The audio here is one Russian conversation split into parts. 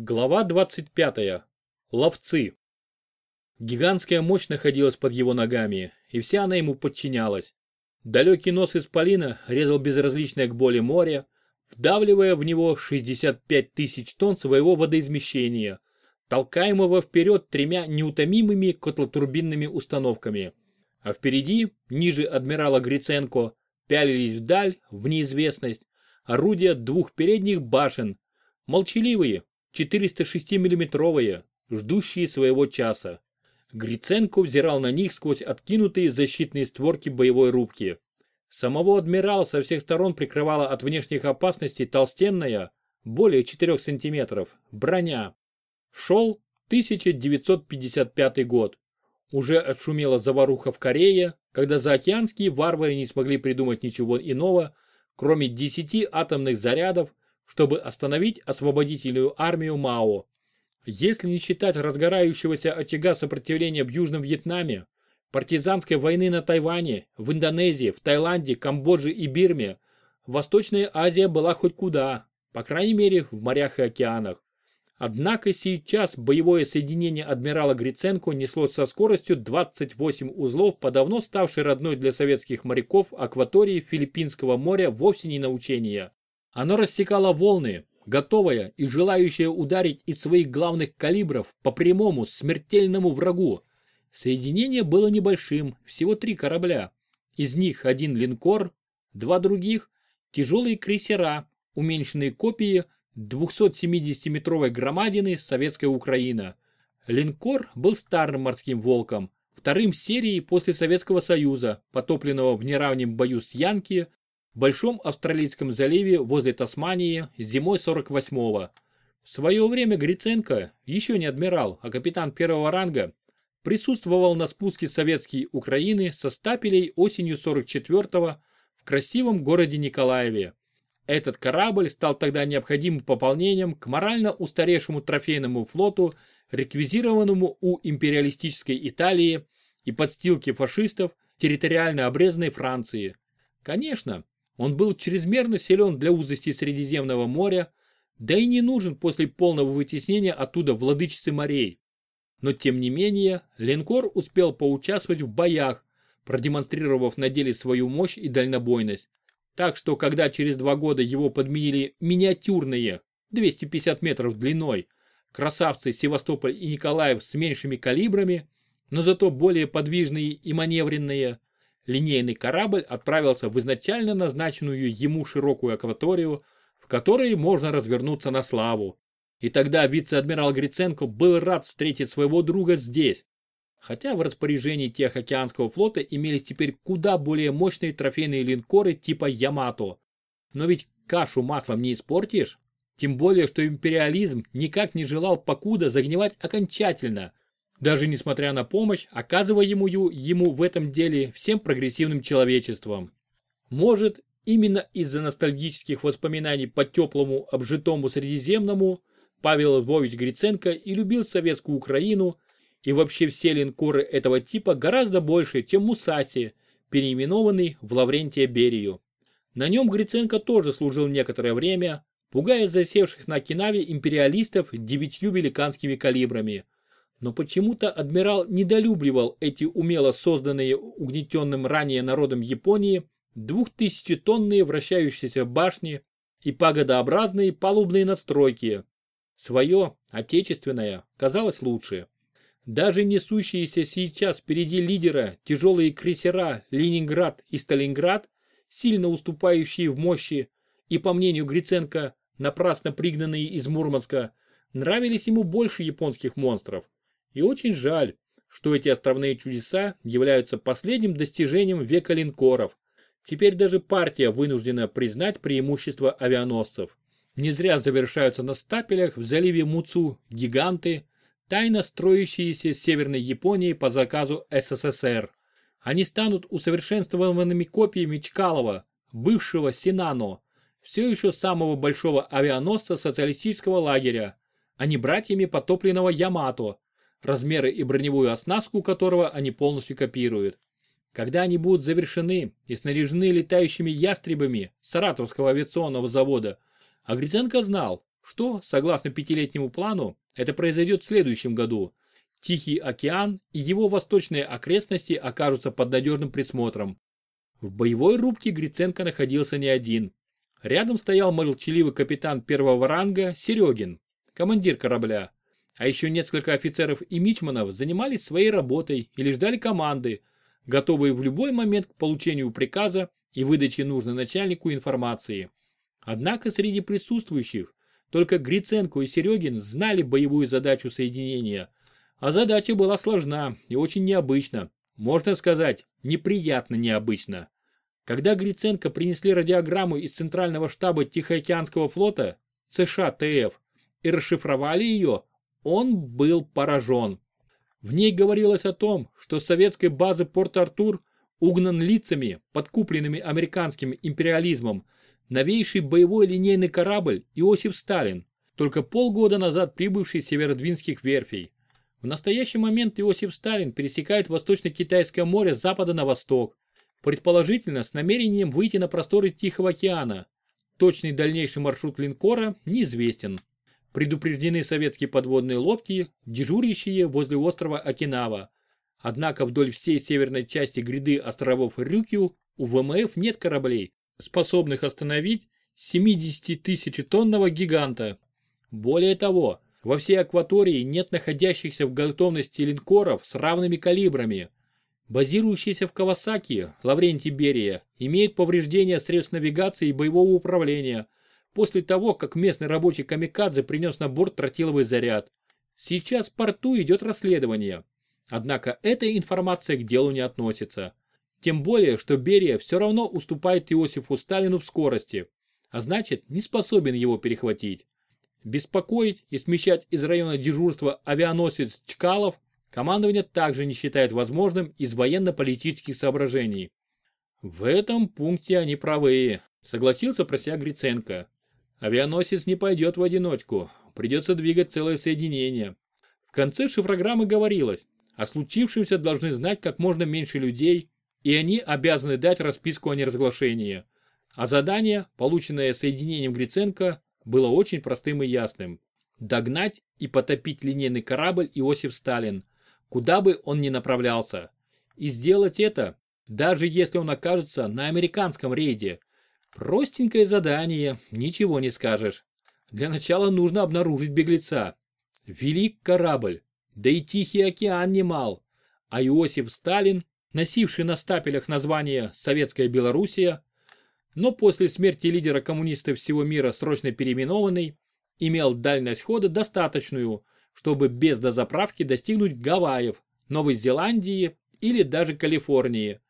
Глава 25. Ловцы. Гигантская мощь находилась под его ногами, и вся она ему подчинялась. Далекий нос исполина резал безразличное к боли море, вдавливая в него 65 тысяч тонн своего водоизмещения, толкаемого вперед тремя неутомимыми котлотурбинными установками. А впереди, ниже адмирала Гриценко, пялились вдаль, в неизвестность, орудия двух передних башен, молчаливые, 406-миллиметровые, ждущие своего часа. Гриценко взирал на них сквозь откинутые защитные створки боевой рубки. Самого адмирала со всех сторон прикрывала от внешних опасностей толстенная, более 4 сантиметров, броня. Шел 1955 год. Уже отшумела заваруха в Корее, когда заокеанские варвары не смогли придумать ничего иного, кроме 10 атомных зарядов, чтобы остановить освободительную армию Мао. Если не считать разгорающегося очага сопротивления в Южном Вьетнаме, партизанской войны на Тайване, в Индонезии, в Таиланде, Камбодже и Бирме, Восточная Азия была хоть куда, по крайней мере в морях и океанах. Однако сейчас боевое соединение адмирала Гриценко неслось со скоростью 28 узлов по давно ставшей родной для советских моряков акватории Филиппинского моря вовсе не на учения. Оно рассекало волны, готовое и желающее ударить из своих главных калибров по прямому смертельному врагу. Соединение было небольшим, всего три корабля. Из них один линкор, два других – тяжелые крейсера, уменьшенные копии 270-метровой громадины Советская Украина. Линкор был старым морским волком, вторым серии после Советского Союза, потопленного в неравном бою с Янки Большом Австралийском заливе возле Тасмании зимой 48-го. В свое время Гриценко, еще не адмирал, а капитан первого ранга, присутствовал на спуске советской Украины со стапелей осенью 44-го в красивом городе Николаеве. Этот корабль стал тогда необходимым пополнением к морально устаревшему трофейному флоту, реквизированному у империалистической Италии и подстилки фашистов территориально обрезанной Франции. Конечно, он был чрезмерно силен для узости Средиземного моря, да и не нужен после полного вытеснения оттуда владычицы морей. Но тем не менее, линкор успел поучаствовать в боях, продемонстрировав на деле свою мощь и дальнобойность. Так что, когда через два года его подменили миниатюрные, 250 метров длиной, красавцы Севастополь и Николаев с меньшими калибрами, но зато более подвижные и маневренные, линейный корабль отправился в изначально назначенную ему широкую акваторию, в которой можно развернуться на славу. И тогда вице-адмирал Гриценко был рад встретить своего друга здесь. Хотя в распоряжении Тихоокеанского флота имелись теперь куда более мощные трофейные линкоры типа Ямато. Но ведь кашу маслом не испортишь. Тем более, что империализм никак не желал покуда загнивать окончательно, даже несмотря на помощь, оказываемую ему в этом деле всем прогрессивным человечеством. Может, именно из-за ностальгических воспоминаний по теплому обжитому Средиземному Павел Львович Гриценко и любил советскую Украину и вообще все линкоры этого типа гораздо больше, чем Мусаси, переименованный в Лаврентия Берию. На нем Гриценко тоже служил некоторое время, пугая засевших на Окинаве империалистов девятью великанскими калибрами – но почему-то адмирал недолюбливал эти умело созданные угнетенным ранее народом Японии двухтысячетонные вращающиеся башни и пагодообразные палубные надстройки. Свое, отечественное, казалось лучше. Даже несущиеся сейчас впереди лидера тяжелые крейсера Ленинград и Сталинград, сильно уступающие в мощи и, по мнению Гриценко, напрасно пригнанные из Мурманска, нравились ему больше японских монстров. И очень жаль, что эти островные чудеса являются последним достижением века линкоров. Теперь даже партия вынуждена признать преимущество авианосцев. Не зря завершаются на стапелях в заливе Муцу гиганты, тайно строящиеся с Северной Японии по заказу СССР. Они станут усовершенствованными копиями Чкалова, бывшего Синано, все еще самого большого авианосца социалистического лагеря, а не братьями потопленного Ямато, размеры и броневую оснастку которого они полностью копируют. Когда они будут завершены и снаряжены летающими ястребами Саратовского авиационного завода, Агриценко знал, что, согласно пятилетнему плану, это произойдет в следующем году. Тихий океан и его восточные окрестности окажутся под надежным присмотром. В боевой рубке Гриценко находился не один. Рядом стоял молчаливый капитан первого ранга Серегин, командир корабля. А еще несколько офицеров и мичманов занимались своей работой или ждали команды, готовые в любой момент к получению приказа и выдаче нужной начальнику информации. Однако среди присутствующих только Гриценко и Серегин знали боевую задачу соединения. А задача была сложна и очень необычна. Можно сказать, неприятно необычно. Когда Гриценко принесли радиограмму из Центрального штаба Тихоокеанского флота, США-ТФ, и расшифровали ее, он был поражен. В ней говорилось о том, что с советской базы Порт-Артур угнан лицами, подкупленными американским империализмом, новейший боевой линейный корабль Иосиф Сталин, только полгода назад прибывший с северодвинских верфей. В настоящий момент Иосиф Сталин пересекает Восточно-Китайское море с запада на восток, предположительно с намерением выйти на просторы Тихого океана. Точный дальнейший маршрут линкора неизвестен. Предупреждены советские подводные лодки, дежурящие возле острова Окинава. Однако вдоль всей северной части гряды островов Рюкю у ВМФ нет кораблей, способных остановить 70-тысячетонного гиганта. Более того, во всей акватории нет находящихся в готовности линкоров с равными калибрами. Базирующийся в Кавасаки, Лаврентий Берия, имеет повреждения средств навигации и боевого управления после того, как местный рабочий камикадзе принес на борт тротиловый заряд. Сейчас в порту идет расследование. Однако эта информация к делу не относится. Тем более, что Берия все равно уступает Иосифу Сталину в скорости, а значит не способен его перехватить. Беспокоить и смещать из района дежурства авианосец Чкалов командование также не считает возможным из военно-политических соображений. В этом пункте они правы, согласился про себя Гриценко. Авианосец не пойдет в одиночку, придется двигать целое соединение. В конце шифрограммы говорилось, о случившемся должны знать как можно меньше людей, и они обязаны дать расписку о неразглашении. А задание, полученное соединением Гриценко, было очень простым и ясным. Догнать и потопить линейный корабль Иосиф Сталин, куда бы он ни направлялся. И сделать это, даже если он окажется на американском рейде. Простенькое задание, ничего не скажешь. Для начала нужно обнаружить беглеца. Велик корабль, да и Тихий океан немал. А Иосиф Сталин носивший на стапелях название «Советская Белоруссия», но после смерти лидера коммунистов всего мира срочно переименованный, имел дальность хода достаточную, чтобы без дозаправки достигнуть Гавайев, Новой Зеландии или даже Калифорнии.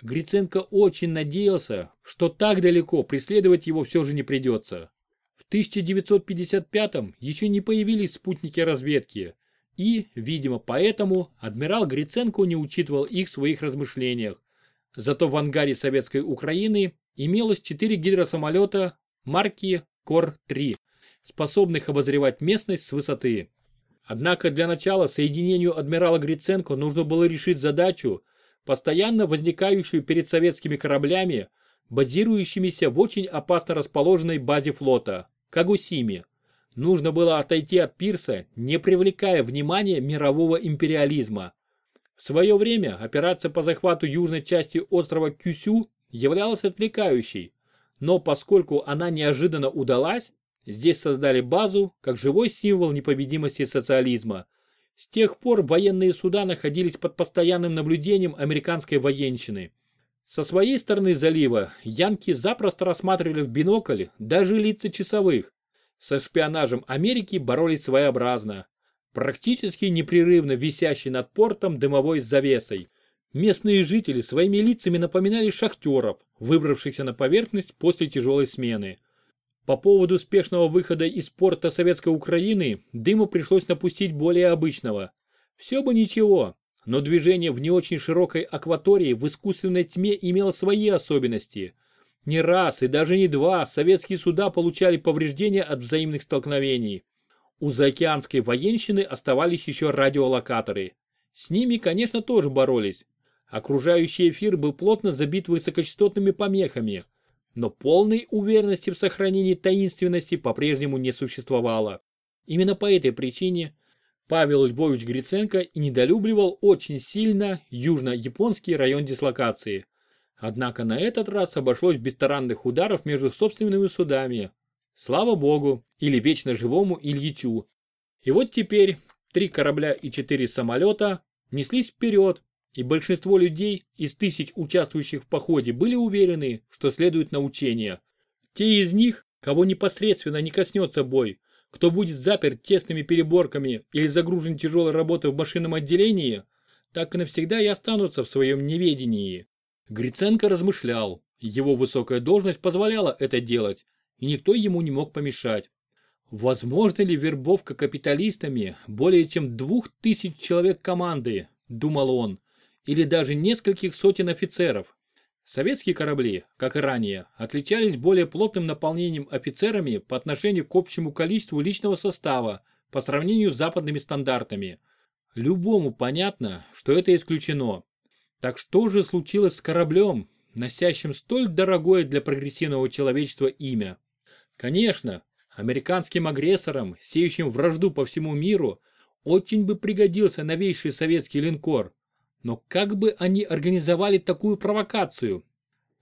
Гриценко очень надеялся, что так далеко преследовать его все же не придется. В 1955-м еще не появились спутники разведки, и, видимо поэтому, адмирал Гриценко не учитывал их в своих размышлениях. Зато в ангаре советской Украины имелось четыре гидросамолета марки Кор-3, способных обозревать местность с высоты. Однако для начала соединению адмирала Гриценко нужно было решить задачу, постоянно возникающую перед советскими кораблями, базирующимися в очень опасно расположенной базе флота – Кагусиме. Нужно было отойти от пирса, не привлекая внимания мирового империализма. В свое время операция по захвату южной части острова Кюсю являлась отвлекающей, но поскольку она неожиданно удалась, здесь создали базу как живой символ непобедимости социализма. С тех пор военные суда находились под постоянным наблюдением американской военщины. Со своей стороны залива янки запросто рассматривали в бинокль даже лица часовых, со шпионажем Америки боролись своеобразно, практически непрерывно висящий над портом дымовой завесой. Местные жители своими лицами напоминали шахтеров, выбравшихся на поверхность после тяжелой смены. По поводу успешного выхода из порта Советской Украины дыму пришлось напустить более обычного. Все бы ничего, но движение в не очень широкой акватории в искусственной тьме имело свои особенности – не раз и даже не два советские суда получали повреждения от взаимных столкновений. У заокеанской военщины оставались еще радиолокаторы. С ними, конечно, тоже боролись. Окружающий эфир был плотно забит высокочастотными помехами. Но полной уверенности в сохранении таинственности по-прежнему не существовало. Именно по этой причине Павел Львович Гриценко и недолюбливал очень сильно южно-японский район дислокации. Однако на этот раз обошлось без таранных ударов между собственными судами. Слава богу, или вечно живому Ильичу. И вот теперь три корабля и четыре самолета неслись вперед, и большинство людей из тысяч участвующих в походе были уверены, что следуют на учения. Те из них, кого непосредственно не коснется бой, кто будет заперт тесными переборками или загружен тяжелой работой в машинном отделении, так и навсегда и останутся в своем неведении. Гриценко размышлял, его высокая должность позволяла это делать, и никто ему не мог помешать. Возможно ли вербовка капиталистами более чем двух тысяч человек команды, думал он, или даже нескольких сотен офицеров. Советские корабли, как и ранее, отличались более плотным наполнением офицерами по отношению к общему количеству личного состава по сравнению с западными стандартами. Любому понятно, что это исключено. Так что же случилось с кораблем, носящим столь дорогое для прогрессивного человечества имя? Конечно, американским агрессорам, сеющим вражду по всему миру, очень бы пригодился новейший советский линкор. Но как бы они организовали такую провокацию?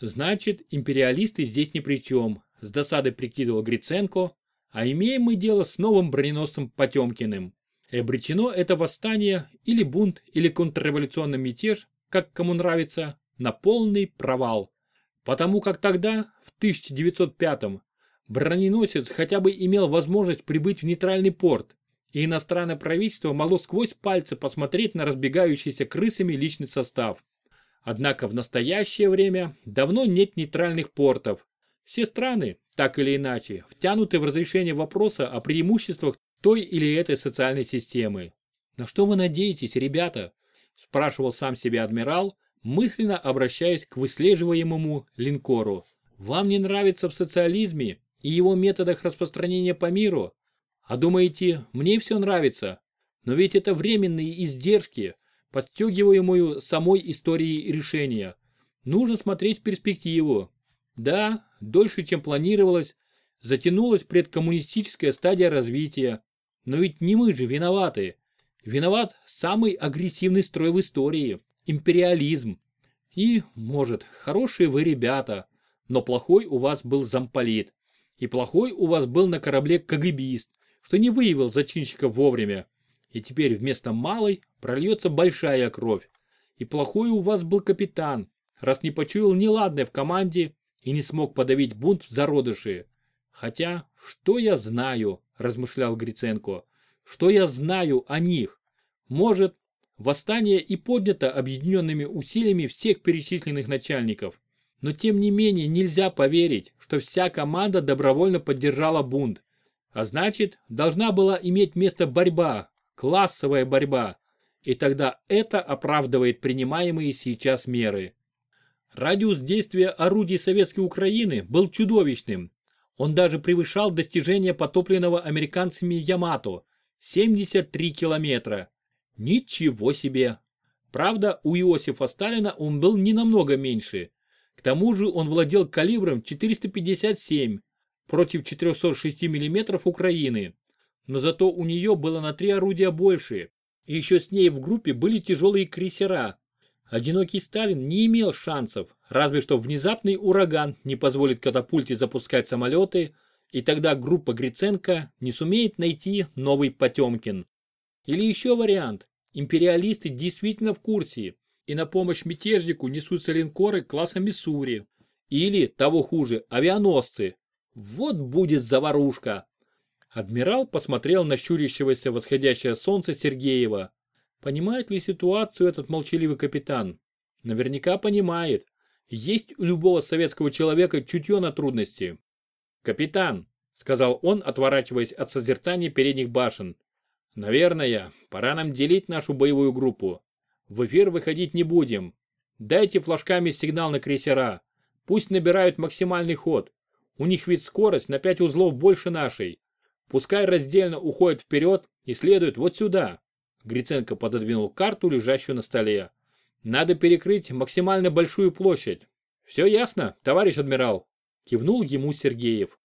Значит, империалисты здесь ни при чем, с досадой прикидывал Гриценко, а имеем мы дело с новым броненосцем Потемкиным. И обречено это восстание, или бунт, или контрреволюционный мятеж, как кому нравится, на полный провал. Потому как тогда, в 1905-м, броненосец хотя бы имел возможность прибыть в нейтральный порт, и иностранное правительство могло сквозь пальцы посмотреть на разбегающийся крысами личный состав. Однако в настоящее время давно нет нейтральных портов. Все страны, так или иначе, втянуты в разрешение вопроса о преимуществах той или этой социальной системы. На что вы надеетесь, ребята? Спрашивал сам себя адмирал, мысленно обращаясь к выслеживаемому линкору. Вам не нравится в социализме и его методах распространения по миру? А думаете, мне все нравится? Но ведь это временные издержки, подстегиваемую самой историей решения. Нужно смотреть в перспективу. Да, дольше, чем планировалось, затянулась предкоммунистическая стадия развития. Но ведь не мы же виноваты. Виноват самый агрессивный строй в истории – империализм. И, может, хорошие вы ребята, но плохой у вас был замполит. И плохой у вас был на корабле КГБист, что не выявил зачинщиков вовремя. И теперь вместо малой прольется большая кровь. И плохой у вас был капитан, раз не почуял неладное в команде и не смог подавить бунт в зародыши. Хотя, что я знаю, размышлял Гриценко, что я знаю о них? Может, восстание и поднято объединенными усилиями всех перечисленных начальников. Но тем не менее нельзя поверить, что вся команда добровольно поддержала бунт. А значит, должна была иметь место борьба, классовая борьба. И тогда это оправдывает принимаемые сейчас меры. Радиус действия орудий Советской Украины был чудовищным. Он даже превышал достижение потопленного американцами Ямато – 73 километра. Ничего себе! Правда, у Иосифа Сталина он был не намного меньше. К тому же он владел калибром 457, против 406 мм Украины. Но зато у нее было на три орудия больше. И еще с ней в группе были тяжелые крейсера. Одинокий Сталин не имел шансов, разве что внезапный ураган не позволит катапульте запускать самолеты, и тогда группа Гриценко не сумеет найти новый Потемкин. Или еще вариант. Империалисты действительно в курсе, и на помощь мятежнику несутся линкоры класса Миссури. Или, того хуже, авианосцы, вот будет заварушка. Адмирал посмотрел на щурящегося восходящее солнце Сергеева. Понимает ли ситуацию этот молчаливый капитан? Наверняка понимает. Есть у любого советского человека чутье на трудности. «Капитан», — сказал он, отворачиваясь от созерцания передних башен, — «наверное, пора нам делить нашу боевую группу. В эфир выходить не будем. Дайте флажками сигнал на крейсера. Пусть набирают максимальный ход. У них ведь скорость на 5 узлов больше нашей. Пускай раздельно уходят вперед и следуют вот сюда. Гриценко пододвинул карту, лежащую на столе. Надо перекрыть максимально большую площадь. Все ясно, товарищ адмирал? кивнул ему Сергеев.